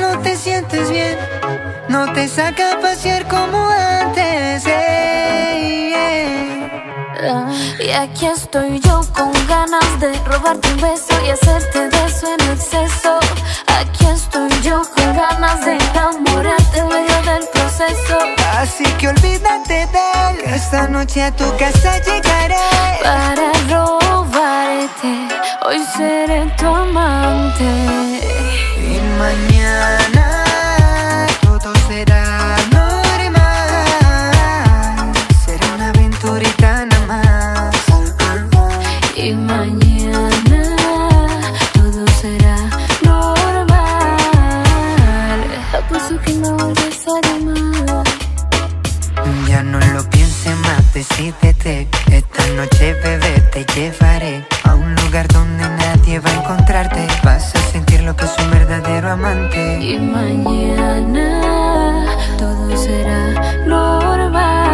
no te sientes bien, no te saca a pasear como antes. Y aquí estoy yo con ganas de robarte un beso y hacerte beso en exceso. Aquí estoy yo con ganas de enamorarte en medio del proceso. Así que olvídate de él, esta noche a tu casa llegaré. Para robarte, hoy seré tu amante. Mañana todo será normal. Apuesto que no vuelves a llamar. Ya no lo pienses más, decídete. Esta noche, bebé, te llevaré a un lugar donde nadie va a encontrarte. Vas a sentir lo que es un verdadero amante. Y mañana todo será normal.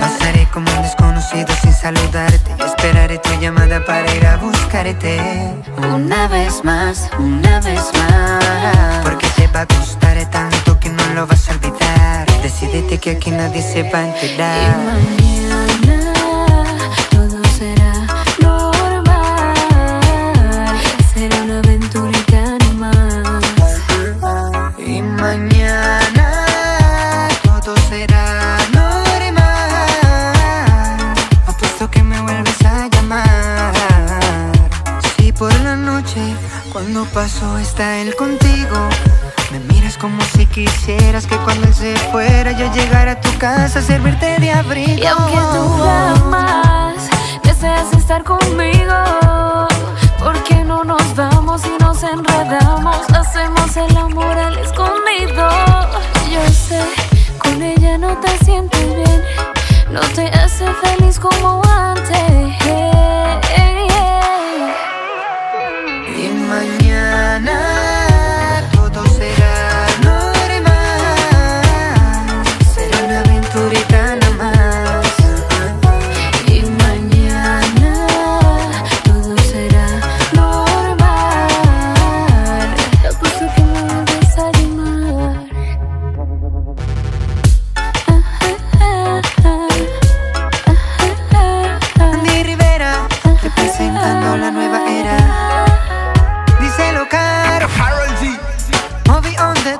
Pasaré como un desconocido sin tu llamada para ir a buscarte. Una vez más, una vez más. Porque te va a gustar tanto que no lo vas a olvidar. Decídete que aquí nadie se va a enterar. Cuando paso, está él contigo. Me miras como si quisieras que cuando él se fuera yo llegara a tu casa a servirte de abrigo. Y aunque tú amas, deseas estar conmigo. Porque no nos vamos y nos enredamos. Hacemos el amor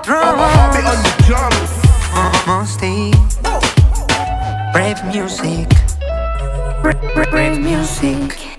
drums. Me on the drums. Honesty. Uh-huh. Oh. Brave music. Brave music.